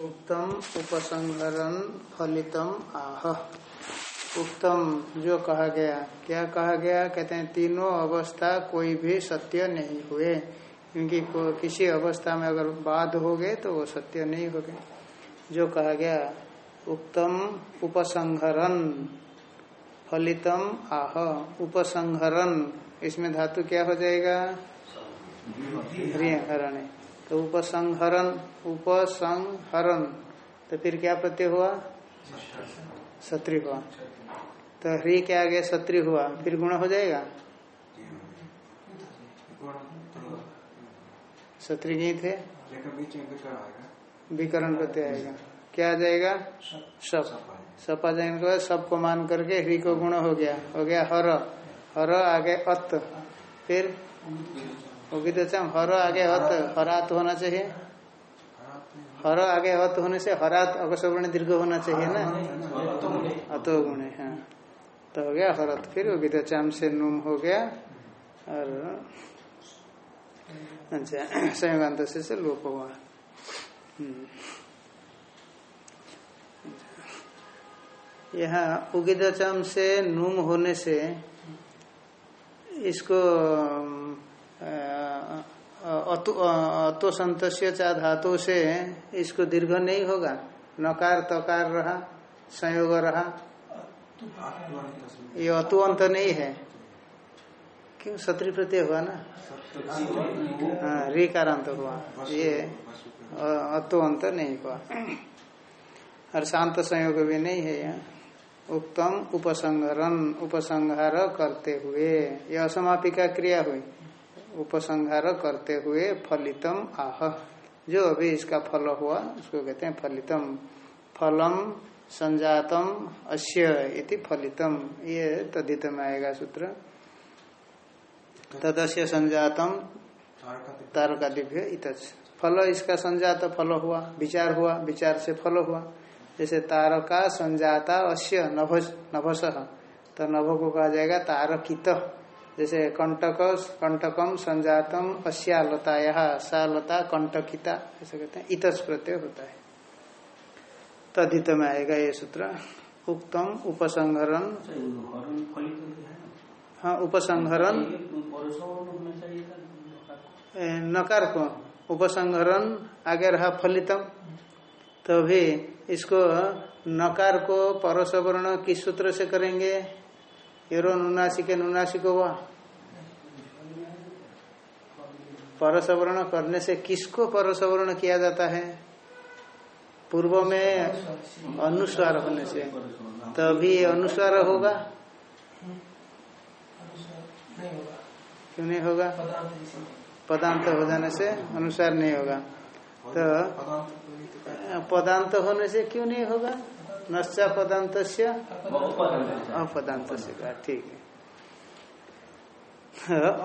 उत्तम उपसंहरण फलितम आह। उत्तम जो कहा गया, क्या कहा गया? कहते हैं, तीनों अवस्था कोई भी सत्य नहीं हुए। क्योंकि किसी अवस्था में अगर बाध हो गए तो वो सत्य नहीं हो गए। जो कहा गया उत्तम उपसंहरण फलितम आह। उपसंहरण इसमें धातु क्या हो जाएगा? हरण तो उपसंहरण उपसंहरण। तो फिर क्या प्रत्यय हुआ? सत्री हुआ। तो ह्री के आगे सत्री हुआ। फिर गुण हो जाएगा? सत्री नहीं थे विकरण प्रत्यय आएगा। क्या आ जाएगा? सब सब आ जाएँगे। बाद सबको मान करके ह्री को गुण हो गया। हो गया हर। हर आगे अत। फिर उगितचम हर आगे हत हरात होना चाहिए। हर आगे हत होने से हरात अगसवर्ण दीर्घ होना चाहिए ना? अतो गुण है। तो हो गया हरत। फिर उगितचाम से नुम हो गया। और अच्छा से, से लोप हुआ। यहाँ उगिदचम से नुम होने से इसको अतो चा धातु से इसको दीर्घ नहीं होगा। नकार तकार रहा, संयोग रहा। ये अतु अंत नहीं है। क्यों? सत्री प्रत्यय हुआ ना? हाँ रिकारांत हुआ। ये अतो अंत नहीं हुआ। और शांत संयोग भी नहीं है यहाँ। उत्तम उपसंहरण, उपसंहार करते हुए। यह असमापिका क्रिया हुई। उपसंहार करते हुए फलितम आह। जो अभी इसका फल हुआ, उसको कहते हैं फलितम। फलम संजातम अश्य इति फलितम। ये तदित में आएगा सूत्र। तदस्य संजातम तारकादिभ्य इत फल इसका संजात फल हुआ, विचार हुआ, विचार से फल हुआ। जैसे तारका संजाता अश्य नभस नभस। तो नभ को कहा जाएगा तारकित। जैसे कंटक, कंटकम संजातम अश्यालता यहाँ सालता, कंटकिता, ऐसे कहते हैं। इतस प्रत्यय होता है। तदित में आएगा ये सूत्र। उक्तम उपसंहरण। हाँ उपसंहरण। नकार को उपसंहरण, आगे रहा फलितम। तो भी इसको नकार को परसवर्ण किस सूत्र से करेंगे। एरो नुनासी के नुनासी को हुआ। परसवर्ण करने से किसको परसवर्ण किया जाता है? पूर्व में अनुस्वार होने से। तभी अनुस्वार होगा। क्यों नहीं होगा? पदांत हो जाने से अनुसार नहीं होगा। तो पदांत होने से क्यों नहीं होगा? नश्चा पदांत अपदांत से ठीक है।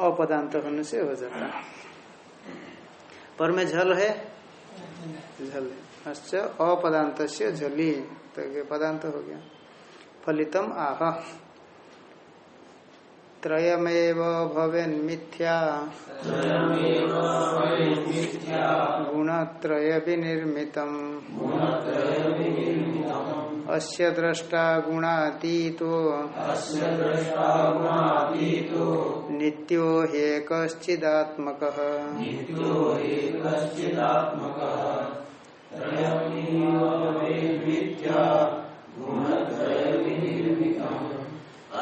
अपदांत होने से हो जाता पर में झल है? झल नश्च अपदांत झली तो पदांत हो गया। फलितम आह। त्रयमेव भवेन मिथ्या गुणत्रय विनिर्मितम् अस्य द्रष्टा गुणातीतो। नित्यो ह्येकश्चिदात्मकः गुणत्रय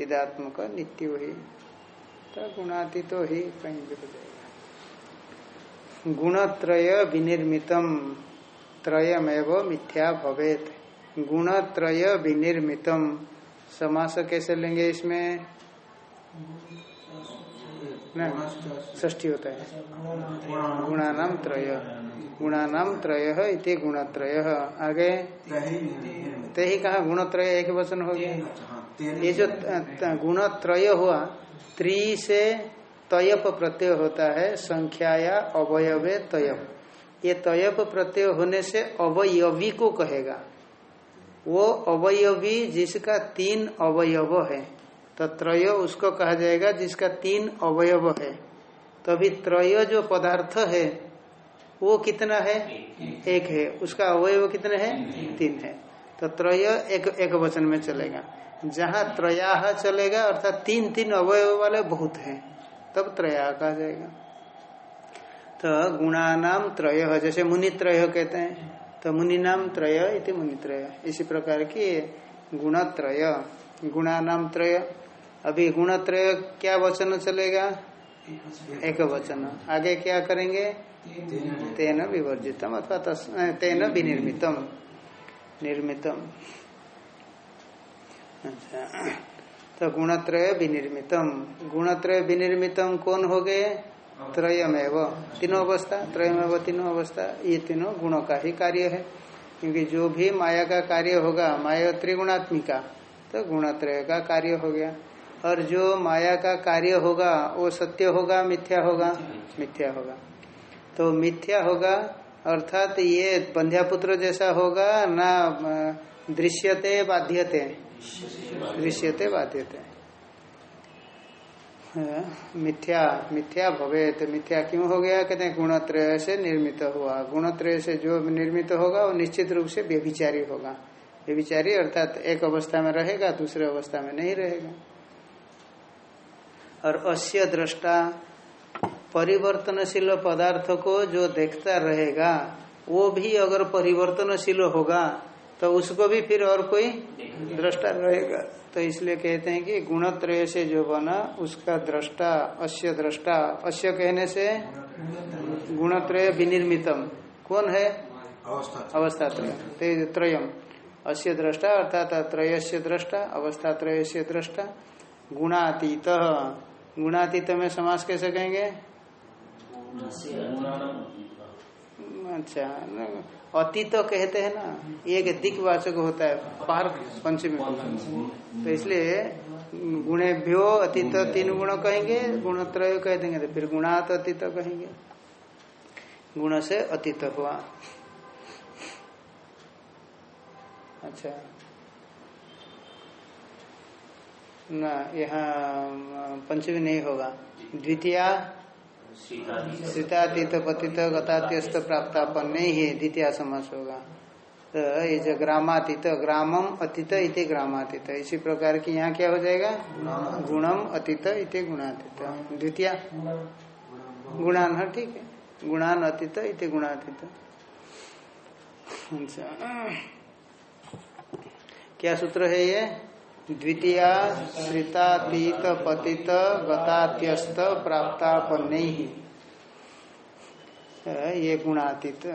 चिदात्मक नित्यो ही तो गुणातीतो ही कहीं भी हो जाएगा। गुणत्रय विनिर्मितम त्रयमेव मिथ्या भवेत। गुणत्रय विनिर्मितम। समास कैसे लेंगे इसमें? ष्ठी होता है। गुणानाम त्रय। गुणानाम त्रय इति गुणत्रय। आगे? ते ही कहा गुणत्रय एक वचन हो गया? ये जो गुण त्रय हुआ त्रि से तयप प्रत्यय होता है संख्या या अवयवे तयप। ये तयप प्रत्यय होने से अवयवी को कहेगा। वो अवयवी जिसका तीन अवयव है तो त्रय उसको कहा जाएगा जिसका तीन अवयव है। तभी तो त्रय जो पदार्थ है वो कितना है? एक है। उसका अवयव कितने है। तीन है। तो त्रय एक एक वचन में चलेगा। जहाँ त्रया चलेगा, अर्थात तीन तीन अवयव वाले बहुत है, तब त्रया कहा जाएगा। तो गुणानाम त्रय जैसे मुनि त्रय कहते हैं तो मुनि नाम त्रय इति मुनि त्रय। इसी प्रकार की गुण गुणत्रय गुणानाम त्रय। अभी गुणत्रय क्या वचन चलेगा? एक वचन। आगे क्या करेंगे? तेन विवर्जितम अथवा तेन विनिर्मितम। निर्मितम। अच्छा तो गुणत्रय विनिर्मितम। गुणत्रय विनिर्मितम कौन हो गए? त्रयमेव। तीनों अवस्था, त्रयमेव, तीनों अवस्था, ये तीनों गुणों का ही कार्य है। क्योंकि जो भी माया का कार्य होगा, माया त्रिगुणात्मिका तो गुणत्रय का कार्य हो गया। और जो माया का कार्य होगा, वो सत्य होगा, मिथ्या होगा? मिथ्या होगा। तो मिथ्या होगा, अर्थात ये बंध्यापुत्र जैसा होगा, ना दृश्यते, बाध्यते। दृश्यते बाध्यते मिथ्या मिथ्या भवे तो मिथ्या क्यों हो गया? कहते हैं, गुणत्रय से निर्मित हुआ। गुणत्रय से जो निर्मित होगा, वो निश्चित रूप से व्यभिचारी होगा। व्यभिचारी अर्थात एक अवस्था में रहेगा, दूसरे अवस्था में नहीं रहेगा। और अस्य दृष्टा, परिवर्तनशील पदार्थ को जो देखता रहेगा, वो भी अगर परिवर्तनशील होगा तो उसको भी फिर और कोई दृष्टा रहेगा। तो इसलिए कहते हैं कि गुणत्रय से जो बना उसका दृष्टा अश्य दृष्टा अश्य कहने से गुणत्रय विनिर्मितम। कौन है? अवस्था त्रय त्रयम। अश्य दृष्टा अर्थात त्रयस्य दृष्टा अवस्था त्रय दृष्टा गुणातीत। गुणातीत में समास कैसे कहेंगे? अच्छा अतीत कहते हैं ना, एक दिक्वाचक होता है, पार पंचमी। तो इसलिए गुणेभ्यो अतीत तीन गुण कहेंगे गुण त्रय कह देंगे तो फिर गुणात अतीत कहेंगे। गुण से अतीत हुआ। अच्छा। ना, यहाँ पंचमी नहीं होगा। द्वितीय सीतातीत पतित गतात्यस्त प्राप्तापन नहीं है द्वितीय समास होगा तो ये जो ग्रामातीत, ग्रामम अतीत इति ग्रामातीत। इसी प्रकार की यहाँ क्या हो जाएगा? गुणम अतीत इति गुणातीत। द्वितीय गुणान हाँ ठीक है। गुणान अतीत इति गुणातीत। अच्छा। क्या सूत्र है ये? द्वितीय श्रितातीत पतित गतात्यस्त प्राप्तापन्न। ही ये गुणातीत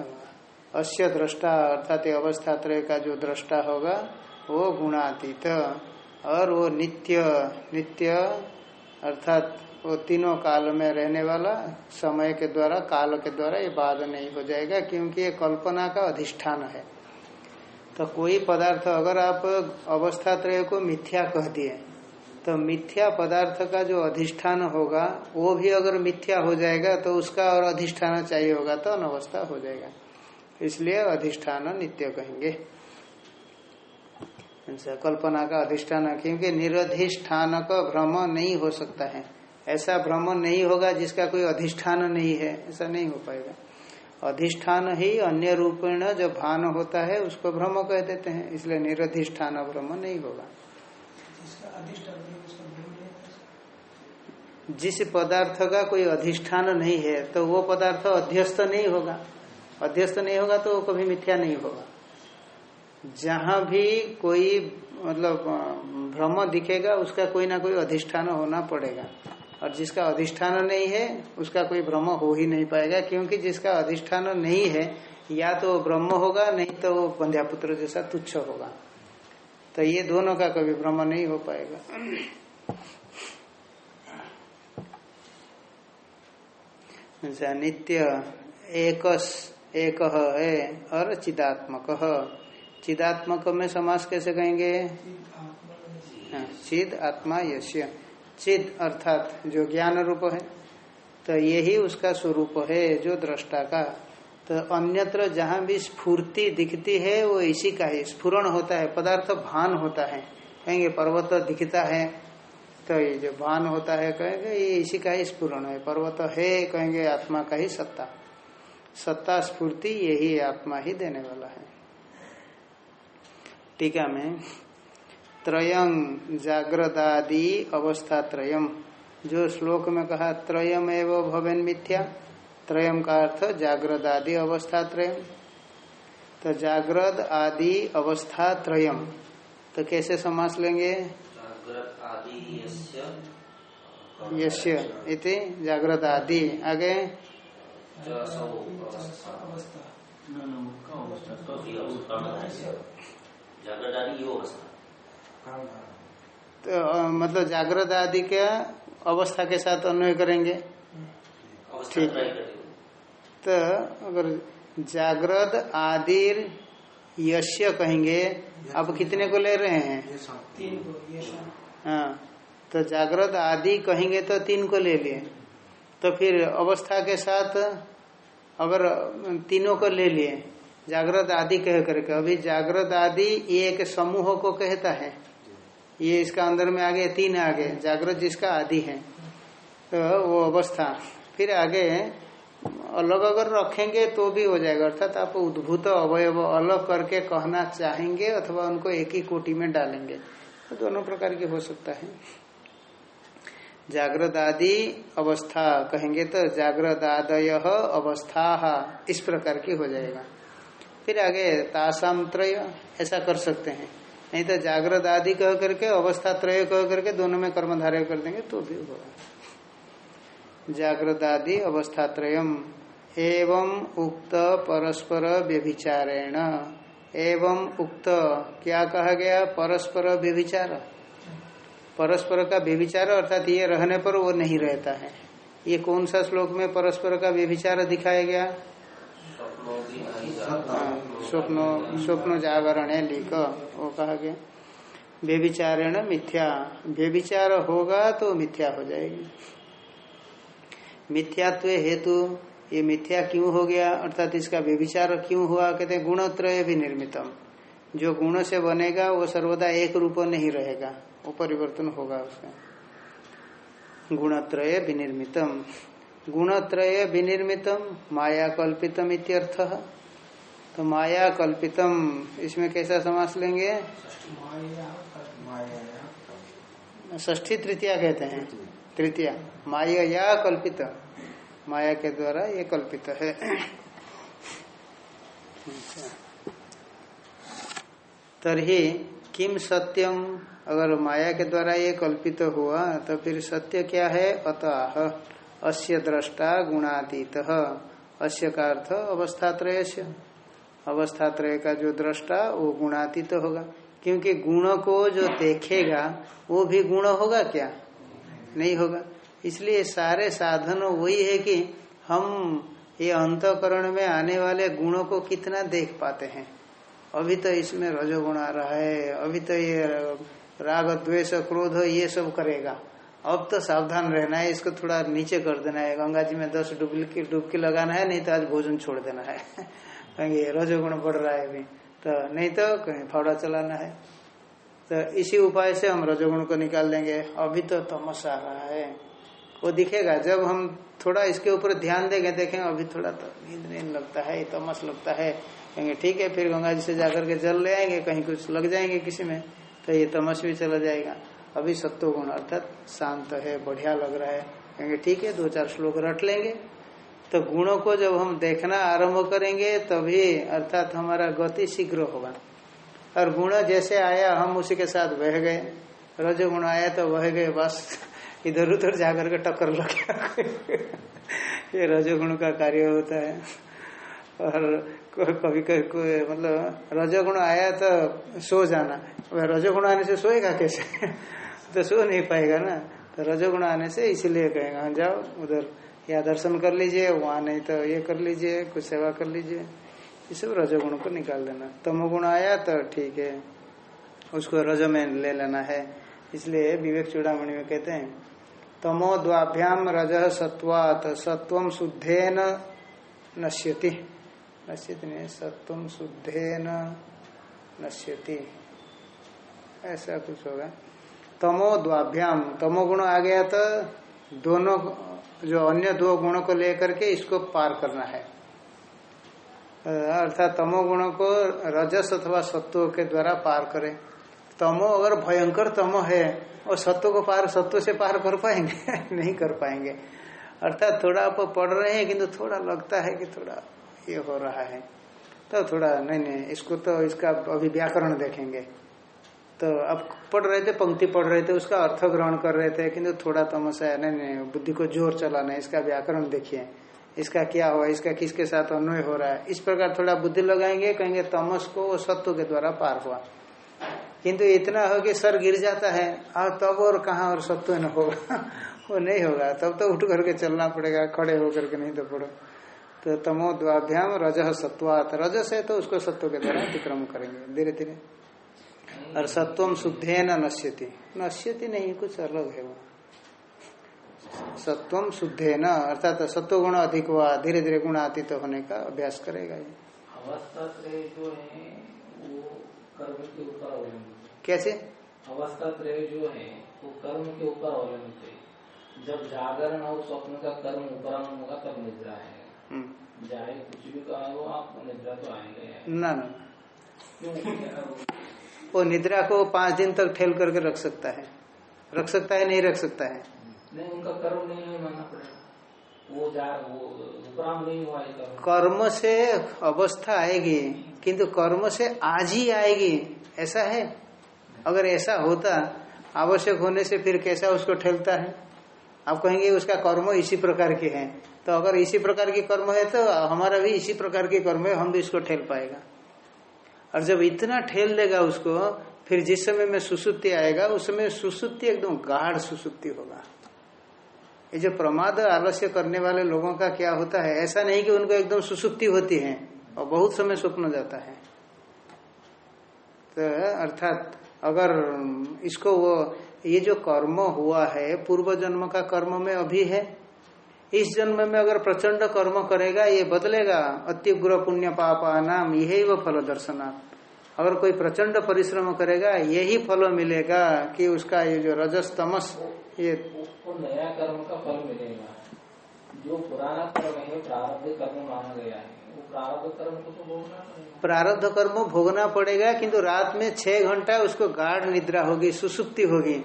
अस्य दृष्टा अर्थात अवस्था त्रय का जो दृष्टा होगा, वो गुणातीत और वो नित्य नित्य अर्थात वो तीनों काल में रहने वाला, समय के द्वारा, काल के द्वारा ये बाद नहीं हो जाएगा, क्योंकि ये कल्पना का अधिष्ठान है। तो कोई पदार्थ अगर आप अवस्था त्रय को मिथ्या कह दिए तो मिथ्या पदार्थ का जो अधिष्ठान होगा, वो भी अगर मिथ्या हो जाएगा तो उसका और अधिष्ठान चाहिए होगा तो अनवस्था हो जाएगा। इसलिए अधिष्ठान नित्य कहेंगे। कल्पना का अधिष्ठान, क्योंकि निरधिष्ठान का भ्रम नहीं हो सकता है। ऐसा भ्रम नहीं होगा जिसका कोई अधिष्ठान नहीं है, ऐसा नहीं हो पाएगा। अधिष्ठान ही अन्य रूपेण जो भान होता है उसको भ्रम कह देते हैं। इसलिए निरधिष्ठान भ्रम नहीं होगा। जिस पदार्थ का कोई अधिष्ठान नहीं है तो वो पदार्थ अध्यस्त नहीं होगा। अध्यस्त नहीं होगा तो वो कभी मिथ्या नहीं होगा। जहाँ भी कोई मतलब भ्रम दिखेगा उसका कोई ना कोई अधिष्ठान होना पड़ेगा। और जिसका अधिष्ठान नहीं है उसका कोई ब्रह्म हो ही नहीं पाएगा क्योंकि जिसका अधिष्ठान नहीं है या तो ब्रह्म होगा नहीं तो वो बंध्यापुत्र जैसा तुच्छ होगा। तो ये दोनों का कभी ब्रह्म नहीं हो पाएगा। नित्य एकस एक है और चिदात्मक चिदात्मक में समास कैसे कहेंगे? चिद आत्मा यश्य चिद अर्थात जो ज्ञान रूप है तो यही उसका स्वरूप है जो दृष्टा का। तो अन्यत्र जहाँ भी स्फूर्ति दिखती है, वो इसी का ही। स्फुरण होता है, पदार्थ भान होता है। कहेंगे पर्वत दिखता है तो ये जो भान होता है, कहेंगे ये इसी का ही स्फुरण है। पर्वत है, कहेंगे आत्मा का ही सत्ता। सत्ता स्फूर्ति, यही आत्मा ही देने वाला है। टीका में त्रयं जागृदादि अवस्था त्रयम जो श्लोक में कहा त्रयम एवं भवन मिथ्या त्रयम का अर्थ जागृत आदि अवस्था त्रयम तो जागृत आदि अवस्था त्रयम तो कैसे समास लेंगे? यश्य इति जागृत आदि आगे तो मतलब जागृत आदि के अवस्था के साथ अन्वय करेंगे। ठीक। है तो अगर जागृत आदिर यश्य कहेंगे अब कितने को ले रहे हैं? हाँ तो जागृत आदि कहेंगे तो तीन को ले लिए। तो फिर अवस्था के साथ अगर तीनों को ले लिए जागृत आदि कह करके। अभी जागृत आदि ये एक समूह को कहता है। ये इसका अंदर में आगे तीन आगे, जागृत जिसका आदि है। तो वो अवस्था। फिर आगे, अलग अगर रखेंगे तो भी हो जाएगा। अर्थात आप उद्भूत अवयव अलग करके कहना चाहेंगे अथवा उनको एक ही कोटि में डालेंगे। तो दोनों प्रकार की हो सकता है। जागृत आदि अवस्था कहेंगे तो जागृत आदय अवस्था इस प्रकार की हो जाएगा। फिर आगे तासाम त्रय ऐसा कर सकते हैं। नहीं तो जागृत आदि कह करके, अवस्था त्रय कह करके दोनों में कर्मधारय कर देंगे तो भी होगा। जागृत आदि, अवस्था त्रयम। एवं उक्त परस्पर व्यभिचारेण। एवं उक्त, क्या कहा गया? परस्पर व्यभिचार। परस्पर का व्यभिचार, अर्थात ये रहने पर वो नहीं रहता है। ये कौन सा श्लोक में परस्पर का व्यभिचार दिखाया गया? स्वप्नो, स्वप्न जागरण है लिख, वो कहा गया व्यभिचारण मिथ्या। व्यभिचार होगा तो मिथ्या हो जाएगी। मिथ्यात्व हेतु ये मिथ्या क्यों हो गया? अर्थात इसका व्यभिचार क्यों हुआ? कहते गुणत्रय भी निर्मितम। जो गुण से बनेगा, वो सर्वदा एक रूप नहीं रहेगा। वो परिवर्तन होगा उसका गुणत्रय विनिर्मितम गुणत्रय विनिर्मितम माया कल्पितम इत्यर्थ। तो माया कल्पितम इसमें कैसा समास लेंगे? ष्ठी तृतीया कहते हैं। तृतीया। माया या कल्पित। माया के द्वारा ये कल्पित है। तरही किम सत्यम? अगर माया के द्वारा ये कल्पित हुआ तो फिर सत्य क्या है? अतः। अस्य दृष्टा गुणातीत। अस्य का अर्थ अवस्थात्रय से अवस्थात्रय का जो दृष्टा वो गुणातीत होगा। क्योंकि गुण को जो देखेगा, वो भी गुण होगा क्या? नहीं होगा। इसलिए सारे साधन वही है कि हम ये अंतकरण में आने वाले गुणों को कितना देख पाते हैं। अभी तो इसमें रजोगुण आ रहा है, अभी तो ये राग, द्वेष, क्रोध, ये सब करेगा। अब तो सावधान रहना है, इसको थोड़ा नीचे कर देना है। गंगा जी में दस डुबकी डुबकी लगाना है, नहीं तो आज भोजन छोड़ देना है। कहेंगे रजोगुण बढ़ रहा है अभी। तो नहीं तो कहीं फावड़ा चलाना है। तो इसी उपाय से हम रजोगुण को निकाल देंगे। अभी तो तमस आ रहा है। वो दिखेगा, जब हम थोड़ा इसके ऊपर ध्यान देंगे, देखेंगे, अभी थोड़ा तो नींद नींद लगता है तमस लगता है। कहेंगे, ठीक है, फिर गंगा जी से जाकर के जल ले आएँगे, कहीं कुछ लग जाएँगे किसी में तो ये तमस भी चला जाएगा। अभी सत्व गुण अर्थात शांत है, बढ़िया लग रहा है। कहेंगे, ठीक है, दो चार श्लोक रट लेंगे। तो गुणों को जब हम देखना आरंभ करेंगे, तभी अर्थात हमारा गति शीघ्र होगा। और गुण जैसे आया, हम उसी के साथ बह गए। रज गुण आया तो बह गए, बस। इधर उधर जाकर के टक्कर लग गया। ये रजोगुण का कार्य होता है। और कभी कभी कोई मतलब रजोगुण आया तो सो जाना। रजोगुण आने से सोएगा कैसे? तो सो नहीं पाएगा ना। तो रजोगुण आने से इसीलिए कहेगा जाओ उधर, या दर्शन कर लीजिए, वहाँ नहीं तो ये कर लीजिए, कुछ सेवा कर लीजिए। ये सब रजोगुण को निकाल देना। तमोगुण आया तो ठीक है, उसको रज में ले लेना है। इसलिए विवेक चूड़ामणि में कहते हैं, तमो द्वाभ्याम रज सत्वात, सत्व शुद्धेन नश्यति। नश्यति नहीं सत्व शुद्धेन नश्यति। ऐसा कुछ होगा। तमो द्वाभ्याम। तमो गुण आ गया तो दोनों जो अन्य दो गुणों को लेकर के इसको पार करना है। अर्थात तमो गुणों को रजस अथवा सत्व के द्वारा पार करें। तमो अगर भयंकर तमो है, और सत्व को पार, सत्व से पार कर पाएँगे? नहीं कर पाएँगे। अर्थात थोड़ा आप पढ़ रहे हैं, किंतु थोड़ा लगता है कि थोड़ा ये हो रहा है। तो थोड़ा, नहीं नहीं, इसको तो इसका अभी व्याकरण देखेंगे। तो अब पढ़ रहे थे, पंक्ति पढ़ रहे थे, उसका अर्थ ग्रहण कर रहे थे किंतु थोड़ा तमसा है नहीं नहीं, बुद्धि को ज़ोर चलाना है, इसका व्याकरण देखिए। इसका क्या हुआ, इसका किसके साथ अन्वय हो रहा है? इस प्रकार थोड़ा बुद्धि लगाएँगे, कहेंगे तमस को सत्व के द्वारा पार हुआ। किंतु इतना हो कि सर गिर जाता है और तब और कहा और सत्व न होगा? वो नहीं होगा, तब तो उठ करके चलना पड़ेगा, खड़े होकर के नहीं तो पड़ो। तो तमो द्वाभ्याम रज सत्वात, रजस है तो उसको सत्व के द्वारा अतिक्रम करेंगे धीरे धीरे और सत्वम शुद्धे न नश्यति। नश्यति नहीं कुछ अलग है वो। सत्वम शुद्धे न अर्थात सत्व गुण अधिक हुआ धीरे धीरे गुणातीत तो होने का अभ्यास करेगा ये। अवस्था जो है वो कर्म के ऊपर अवलंबित कैसे? अवस्था त्रय जो है वो कर्म के ऊपर अवलंबित है। जब जागरण और स्वप्न का कर्म ऊपर होगा तब निद्रा है हम्म। चाहे कुछ भी कहा हो आपको निद्रा तो आएँगे ना ना। वो निद्रा को पाँच दिन तक ठेल करके रख सकता है। रख सकता है नहीं रख सकता है? नहीं उनका कर्म नहीं है मानना पड़ेगा। वो जा वो नहीं हुआ कर्म। कर्म से अवस्था आएगी किंतु कर्म से आज ही आएगी। ऐसा है? अगर ऐसा होता आवश्यक होने से फिर कैसा उसको ठेलता है? आप कहेंगे उसका कर्म इसी प्रकार के हैं। तो अगर इसी प्रकार की कर्म है तो हमारा भी इसी प्रकार के कर्म है हम भी इसको ठेल पाएगा। और जब इतना ठेल देगा उसको, फिर जिस समय में सुसुप्ति आएगा, उस समय सुसुप्ति एकदम गाढ़ सुसुप्ति होगा। ये जो प्रमाद आलस्य करने वाले लोगों का क्या होता है? ऐसा नहीं कि उनको एकदम सुसुप्ति होती है और बहुत समय स्वप्न जाता है। तो अर्थात अगर इसको वो, ये जो कर्म हुआ है पूर्व जन्म का कर्म में अभी है इस जन्म में अगर प्रचंड कर्म करेगा ये बदलेगा। अत्युग्र पुण्य पापा नाम यही वो फल दर्शना अगर कोई प्रचंड परिश्रम करेगा यही फल मिलेगा कि उसका ये जो रजस तमस ये उसको नया कर्म का फल मिलेगा। जो पुराना कर्म है प्रारब्ध कर्म माना गया है। वो प्रारब्ध कर्म को तो प्रारब्ध कर्म भोगना पड़ेगा किंतु रात में छह घंटा उसको गाढ़ निद्रा होगी सुसुप्ति होगी।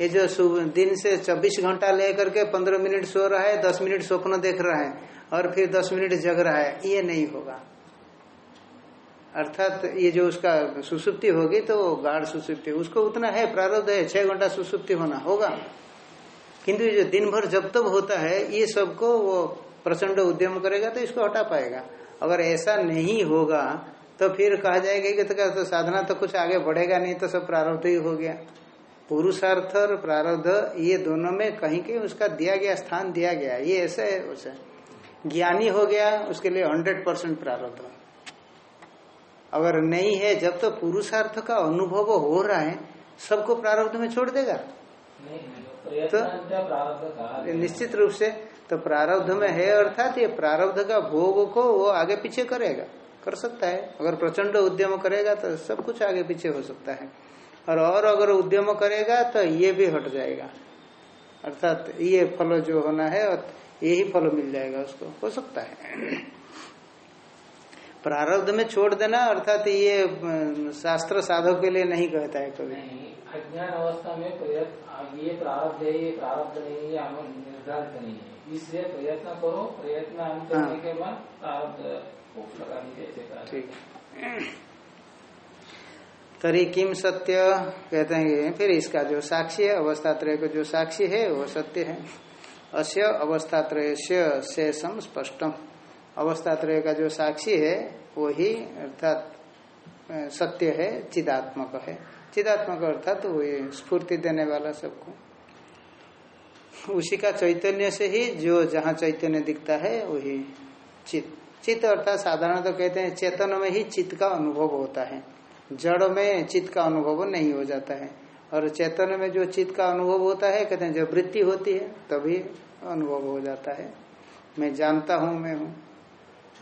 ये जो दिन से चौबीस घंटा लेकर के पंद्रह मिनट सो रहा है दस मिनट स्वप्न देख रहा है और फिर दस मिनट जग रहा है ये नहीं होगा। अर्थात ये जो उसका सुसुप्ति होगी तो गाढ़ सुसुप्ति उसको उतना है प्रारब्ध है छह घंटा सुसुप्ति होना होगा। किंतु ये जो दिन भर जब तब होता है ये सबको वो प्रचंड उद्यम करेगा तो इसको हटा पाएगा। अगर ऐसा नहीं होगा तो फिर कहा जाएगा कि तो, तो साधना तो कुछ आगे बढ़ेगा नहीं तो सब प्रारब्ध ही हो गया। पुरुषार्थ और प्रारब्ध ये दोनों में कहीं कहीं उसका दिया गया स्थान दिया गया ये ऐसा है वैसा ज्ञानी हो गया उसके लिए हंड्रेड परसेंट प्रारब्ध। अगर नहीं है जब तो पुरुषार्थ का अनुभव हो रहा है सबको प्रारब्ध में छोड़ देगा। का निश्चित रूप से तो प्रारब्ध में है अर्थात ये प्रारब्ध का भोग को वो आगे पीछे करेगा कर सकता है। अगर प्रचंड उद्यम करेगा तो सब कुछ आगे पीछे हो सकता है। और और अगर उद्यम करेगा तो ये भी हट जाएगा। अर्थात ये फल जो होना है यही फल मिल जाएगा उसको। हो सकता है। प्रारब्ध में छोड़ देना अर्थात ये शास्त्र साधक के लिए नहीं कहता है कभी। नहीं अज्ञान अवस्था में ये प्रारब्ध है ये प्रारब्ध नहीं है हमें निर्धारित नहीं है। इसलिए प्रयत्न करो प्रयत्न हम करने के बाद प्रारब्ध ठीक। तरी किम सत्य? कहते हैं फिर इसका जो साक्षी है अवस्था त्रय को जो साक्षी है, वो सत्य है। अस्य अवस्था त्रय शेषम स्पष्टम। अवस्था त्रय का जो साक्षी है, वो ही अर्थात सत्य है, चिदात्मक है। चिदात्मक अर्थात वो स्फूर्ति देने वाला सबको। उसी का चैतन्य से ही जो जहाँ चैतन्य दिखता है, वही चित। चित्त अर्थात साधारण तो कहते हैं, चेतन में ही चित्त का अनुभव होता है। जड़ में चित्त का अनुभव नहीं हो जाता है। और चेतन में जो चित्त का अनुभव होता है, कहते हैं जब वृत्ति होती है, तभी अनुभव हो जाता है। मैं जानता हूँ, मैं हूँ।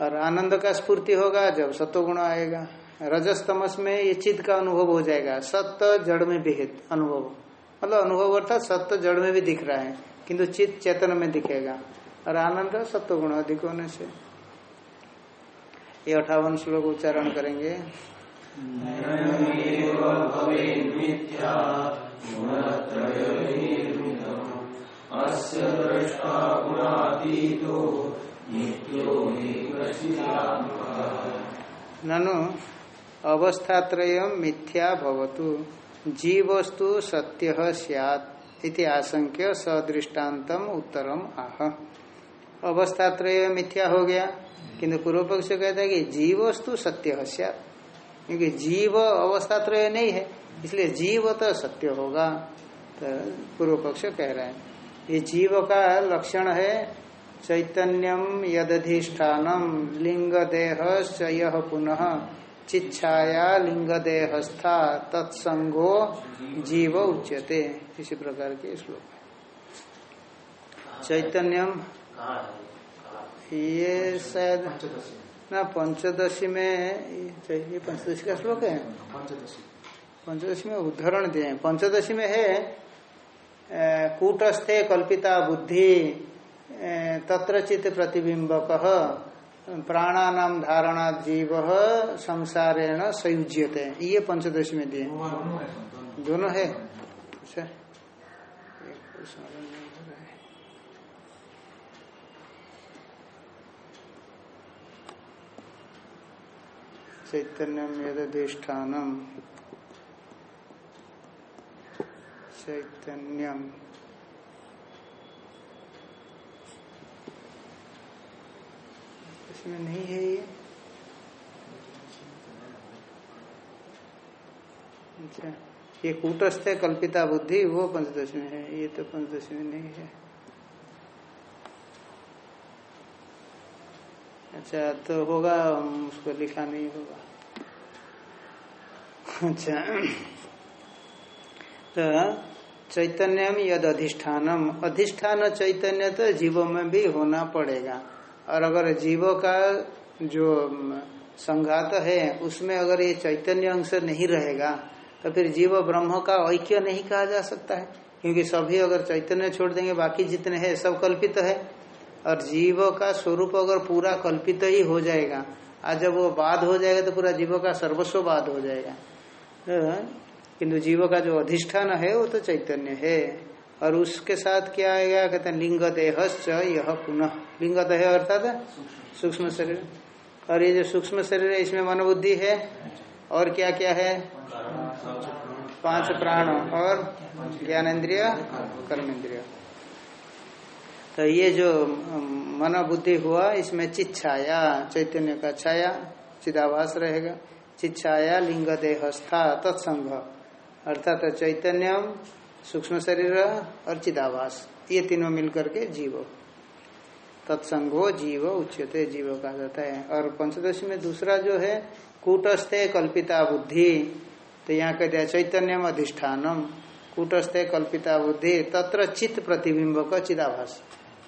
और आनंद का स्फूर्ति होगा, जब सत्वगुण आएगा। रजस तमस में ये चित्त का अनुभव हो जाएगा। सत्य जड़ में भेद अनुभव। मतलब अनुभव अर्थात सत्य जड़ में भी दिख रहा है, किंतु चित्त चेतन में दिखेगा। और आनंद सत्व गुण अधिक होने से। ये अठावन श्लोक उच्चारण करेंगे। ननु, अवस्थात्रय मिथ्या भवतु, जीवस्तु सत्य सैत इति आशंक्य सदृष्टान्तम उत्तरम आह। अवस्थात्रय मिथ्या हो गया। किंतु पूर्व पक्ष कहता है कि जीवस्तु सत्य सैत क्योंकि जीव अवस्थात्रय नहीं है इसलिए जीव तो सत्य होगा तो पूर्व पक्ष कह रहे हैं। ये जीव का लक्षण है चैतन्यम यदधिष्ठानम लिंग देह पुनः चिच्छाया लिंग देहस्था तत्संगो जीव उच्यते। इसी प्रकार के श्लोक चैतन्यम ये शायद ना पंचदशी में ये पंचदशी का श्लोक है? पंचदशी। में उदाहरण दिए पंचदशी में है कूटस्थे कल्पिता बुद्धि तत्र चित प्रतिबिंबक प्राणानाम धारणा जीव संसारेण संयुज्यते। ये पंचदशी में दिए दोनों है अच्छा। चैतन्यम यदिष्ठानम चैतन्यम इसमें नहीं है ये? अच्छा ये कूटस्थ कल्पिता बुद्धि, वो पंचदशी में है, ये तो पंचदशी में नहीं है। अच्छा तो होगा उसको लिखा नहीं होगा। अच्छा। तो चैतन्यम यद अधिष्ठानम। अधिष्ठान चैतन्य तो जीवों में भी होना पड़ेगा। और अगर जीवों का जो संघात है, उसमें अगर ये चैतन्य अंश नहीं रहेगा तो फिर जीव ब्रह्म का ऐक्य नहीं कहा जा सकता है। क्योंकि सभी अगर चैतन्य छोड़ देंगे, बाकी जितने हैं, सब कल्पित है। और जीव का स्वरूप अगर पूरा कल्पित ही हो जाएगा, आज जब वो बाद हो जाएगा तो पूरा जीव का सर्वस्व बाद हो जाएगा। किंतु जीव का जो अधिष्ठान है, वो तो चैतन्य है। और उसके साथ क्या आएगा? कहते हैं लिंग देह यह पुनः। लिंग देह अर्थात सूक्ष्म शरीर। और ये जो सूक्ष्म शरीर है, इसमें मनोबुद्धि है। और क्या क्या है? पाँच प्राण। और ज्ञानेन्द्रिय कर्मेंद्रिय तो ये जो मनोबुद्धि हुआ, इसमें चिच्छाया, चैतन्य का छाया, चिदाभास रहेगा। चिच्छाया, लिंग देहस्था, तत्संग। अर्थात तो चैतन्यम, सूक्ष्म शरीर और चिदाभास। ये तीनों मिलकर के जीव। तत्संगो जीव उच्चते जीव कहा जाता है। और पंचदशी में दूसरा जो है, कूटस्थे कल्पिता बुद्धि। तो यहाँ कहते हैं चैतन्यम अधिष्ठानम। कूटस्थे कल्पिता बुद्धि, तत्र चित्त प्रतिबिंब का चिदाभास।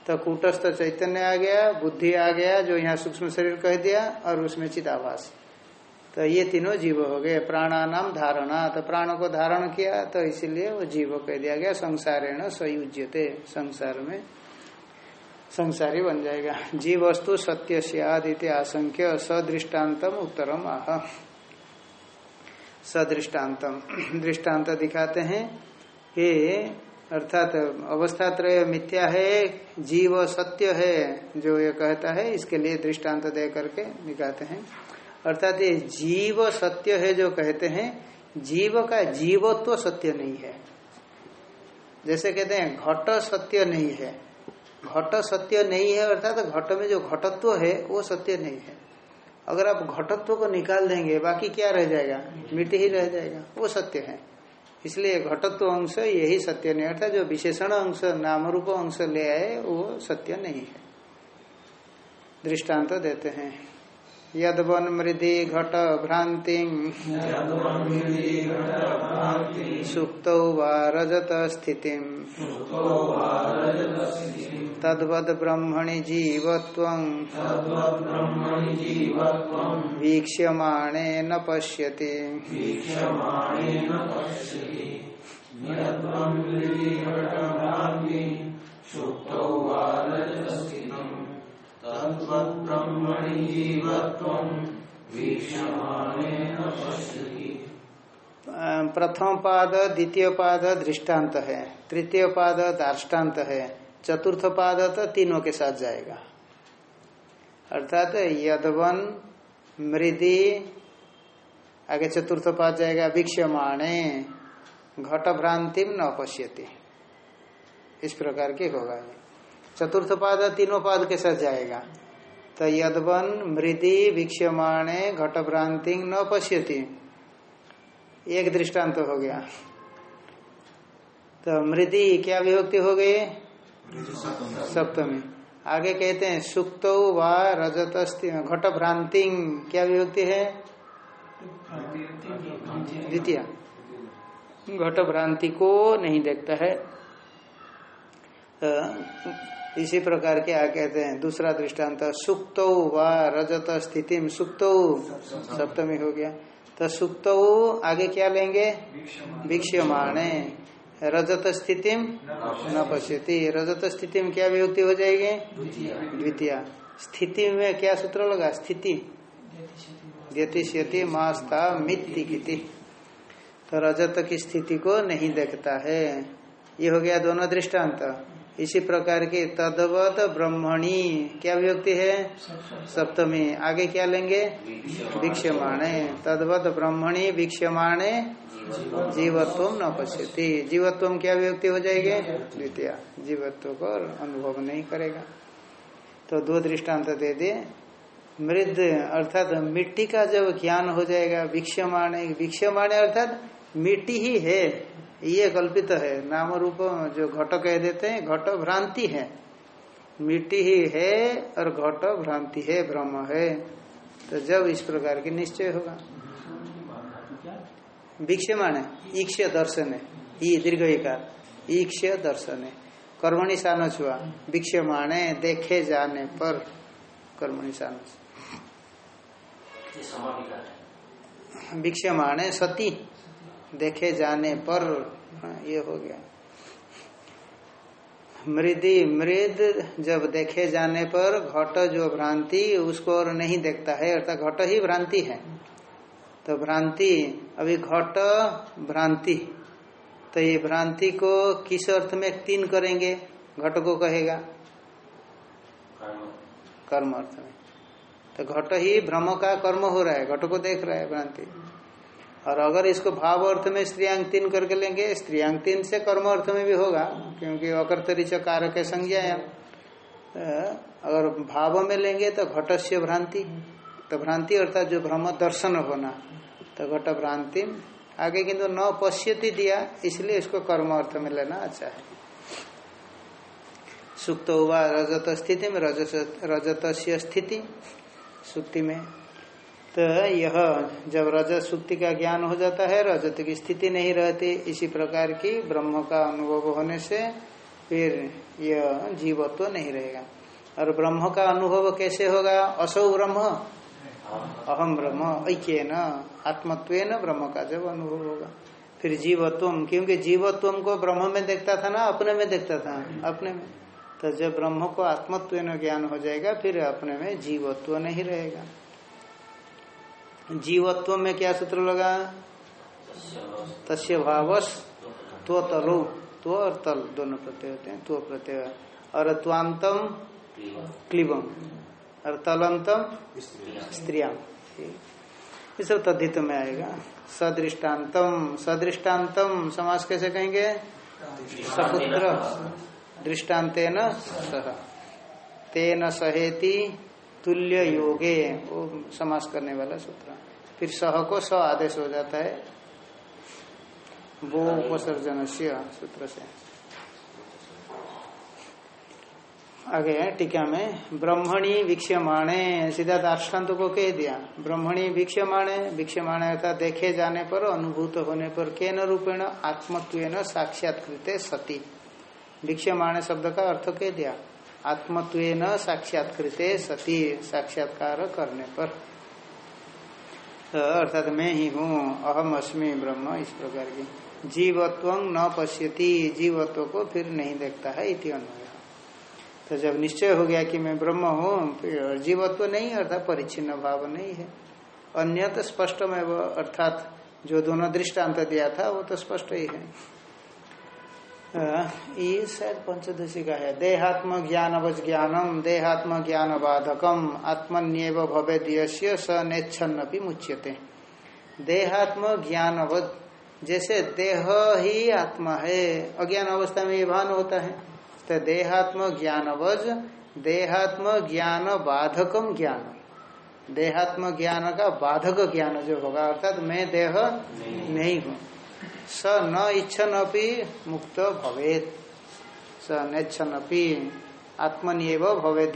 तो कूटस्थ चैतन्य आ गया, बुद्धि आ गया, जो यहाँ सूक्ष्म शरीर कह दिया, और उसमें चिदाभास। तो ये तीनों जीव हो गए, प्राणानाम धारणा। तो प्राणों को धारण किया तो इसीलिए वो जीव कह दिया गया, संसारेण संयुज्यते। संसार में संसारी बन जाएगा। जीव वस्तु सत्य सियादित्य आशंक्य, सदृष्टान्तम उत्तरम आह। सदृष्टान्तम। दृष्टांत दिखाते हैं कि अर्थात अवस्था त्रय मिथ्या है, जीव सत्य है, जो ये कहता है, इसके लिए दृष्टांत दे करके दिखाते हैं। अर्थात ये जीव सत्य है जो कहते हैं, जीव का जीवत्व तो सत्य नहीं है। जैसे कहते हैं, घट सत्य नहीं है। घट सत्य नहीं है, अर्थात घट में जो घटत्व है, वो सत्य नहीं है। अगर आप घटत्व को निकाल देंगे, बाकी क्या रह जाएगा? मिट्टी ही रह जाएगा, वो सत्य है। इसलिए घटत्व अंश यही सत्य नहीं अर्थात जो विशेषण अंश नाम रूप अंश ले आए, वो सत्य नहीं है। दृष्टांत देते हैं। यदवन मृदि घट भ्रांति सुप्त व रजत स्थिति। तद्वद ब्रह्मणि जीवत्व। वीक्ष्यमाणे न पश्यति प्रथम पाद द्वितीय पाद दृष्टांत है। तृतीय पाद दार्टान्त है। चतुर्थ पाद तो तीनों के साथ जाएगा। अर्थात यदवन, मृदि, आगे चतुर्थ पाद जाएगा भिक्षमाणे घट भ्रांति न पश्यति। इस प्रकार के होगा। चतुर्थ पाद तीनों पाद के साथ जाएगा। तो यदवन मृदि भिक्षमाणे घट भ्रांति न पश्यति। एक दृष्टांत तो हो गया। तो मृदि क्या विभक्ति हो गई? सप्तमी। आगे कहते हैं, सुक्त व रजत घट भ्रांति क्या विभक्ति है? द्वितीय। घट भ्रांति को नहीं देखता है। इसी प्रकार के आगे कहते हैं। दूसरा दृष्टांत, सुक्त व रजत स्थिति। सुक्त सप्तमी हो गया। तो सुक्त आगे क्या लेंगे? भिक्षमाणे रजत स्थिति न पश्यति। रजत स्थिति में क्या विभक्ति हो जाएगी? द्वितीय। स्थिति में क्या सूत्र लगा? स्थिति। व्यतिष्यति मास्ता मित्ति तो रजत की स्थिति को नहीं देखता है। ये हो गया दोनों दृष्टांत। इसी प्रकार की तदवत ब्रह्मणी। क्या विभक्ति है? सप्तमी। आगे क्या लेंगे? भिक्षमाणे तदवत ब्रह्मणी भिक्षमाणे जीवत्व न पश्यति। जीवत्व क्या विभक्ति हो जाएगी? द्वितीय। जीवत्व को अनुभव नहीं करेगा। तो दो दृष्टांत दे दिए। मृद अर्थात मिट्टी का जब ज्ञान हो जाएगा भिक्षमाणे भिक्षमाणे अर्थात मिट्टी ही है। ये कल्पित है। नाम रूप जो घट कह देते हैं घट भ्रांति है। मिट्टी ही है और घट भ्रांति है ब्रह्म है। तो जब इस प्रकार की निश्चय होगा। भिक्षमाण ईक्ष दर्शन है। ये दीर्घ ईक्ष दर्शन है। कर्मणि सान छुआ भिक्षमाणे देखे जाने पर कर्मणि सान भिक्षमाणे सती। देखे जाने पर हाँ, ये हो गया। मृदि मृद जब देखे जाने पर घट जो भ्रांति उसको और नहीं देखता है अर्थात घट ही भ्रांति है। तो भ्रांति अभी घट भ्रांति। तो ये भ्रांति को किस अर्थ में तीन करेंगे? घट को कहेगा? कर्म। अर्थ में। तो घट ही भ्रम का कर्म हो रहा है घट को देख रहा है भ्रांति। और अगर इसको भाव अर्थ में स्त्रियांग तीन करके लेंगे स्त्रियांग तीन से कर्म अर्थ में भी होगा, क्योंकि अकर्तरिच कारक संज्ञा अगर भाव में लेंगे तो घटस्य भ्रांति तो भ्रांति अर्थात जो भ्रम दर्शन होना तो घट भ्रांति। आगे किंतु न पश्यति दिया, इसलिए इसको कर्म अर्थ में लेना अच्छा है। सुप्त हुआ रजत स्थिति में रजत स्थिति, सुक्ति में। तो यह जब रजत सुक्ति का ज्ञान हो जाता है रजत की स्थिति नहीं रहती। इसी प्रकार की ब्रह्म का अनुभव होने से फिर यह जीवत्व तो नहीं रहेगा। और ब्रह्म का अनुभव कैसे होगा? असौ ब्रह्म? अहम ब्रह्म। ऐक्य न आत्मत्व ब्रह्म का जब अनुभव होगा। फिर जीवत्व क्योंकि जीवत्व को ब्रह्म में देखता था ना, अपने में देखता था। अपने में। तो जब ब्रह्म को आत्मत्व ज्ञान हो जाएगा, फिर अपने में जीवत्व नहीं रहेगा। जीवत्व में क्या सूत्र लगा? तस्य भावस तो तलो तो और तल दोनों प्रत्यय होते हैं तो प्रत्यय। और त्वांतम क्लीबम, और तलंतम स्त्रिया। सब तद्धित में आएगा। सदृष्टान्तम सदृष्टान्तम समास कैसे कहेंगे? सपुत्र। दृष्टान्तेन सह। तेन सहेती तुल्य योगे वो समास करने वाला सूत्र। फिर सह को स आदेश हो जाता है। वो उपसर्जन सूत्र से। आगे टीका में, ब्रह्मणी वीक्षमाणे सीधा दार्ष्टान्त को कह दिया। ब्रह्मणी वीक्षमाणे वीक्षमाणे अर्थात देखे जाने पर, अनुभूत होने पर केन रूपेण आत्मत्व साक्षात्कृत सती। वीक्षमाणे शब्द का अर्थ कह दिया। आत्मत्व साक्षात्कृत सती साक्षात्कार करने पर। तो अर्थात मैं ही हूँ, अहम अस्मि ब्रह्म, इस प्रकार की। जीवत्व न पश्यति, जीवत्व को फिर नहीं देखता है, इति अन्वय। तो जब निश्चय हो गया कि मैं ब्रह्म हूँ जीवत्व नहीं, अर्थात परिच्छिन्न भाव नहीं है। अन्य तो स्पष्ट में वो अर्थात जो दोनों दृष्टांत दिया था, वो तो स्पष्ट ही है। ये शायद पंचदशी का है। देहात्म ज्ञानवज ज्ञानम देहात्म ज्ञान बाधकम आत्मन्यव भवे दियस्य स नेच्छन्नपि मुच्यते। देहात्म ज्ञानवद जैसे देह ही आत्मा है अज्ञान अवस्था में ये भान होता है। तो देहात्म ज्ञानवज देहात्म ज्ञान। बाधकम ज्ञान देहात्म ज्ञान का बाधक ज्ञान जो होगा अर्थात मैं देह नहीं, नहीं हूँ। स न इच्छन अपनी मुक्त भवेद स नेच्छन अपनी आत्मनिव भवेद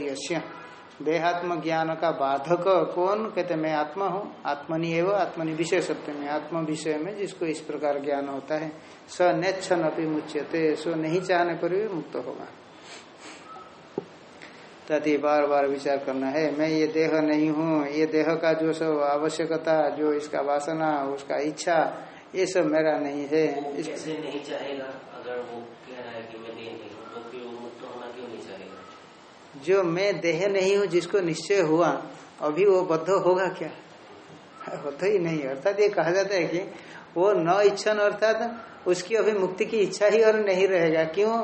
देहात्म ज्ञान का बाधक कौन? कहते, मैं आत्मा हूँ। आत्मनि एवं आत्मनि विषय सत्य में। आत्म विषय में जिसको इस प्रकार ज्ञान होता है, स नेच्छन अपनी मुच्यते। सो नहीं चाहने पर भी मुक्त होगा। तथी बार बार विचार करना है, मैं ये देह नहीं हूँ। ये देह का जो सब आवश्यकता, जो इसका वासना, उसका इच्छा ये सब मेरा नहीं है। इस... नहीं चाहेगा अगर वो कह रहा है कि मैं देह नहीं हूँ तो क्यों मुक्त होना क्यों नहीं चाहेगा? जो मैं देह नहीं हूँ जिसको निश्चय हुआ अभी वो बद्ध होगा क्या? होता ही नहीं अर्थात ये कहा जाता है कि वो न इच्छन अर्थात उसकी अभी मुक्ति की इच्छा ही और नहीं रहेगा। क्यों?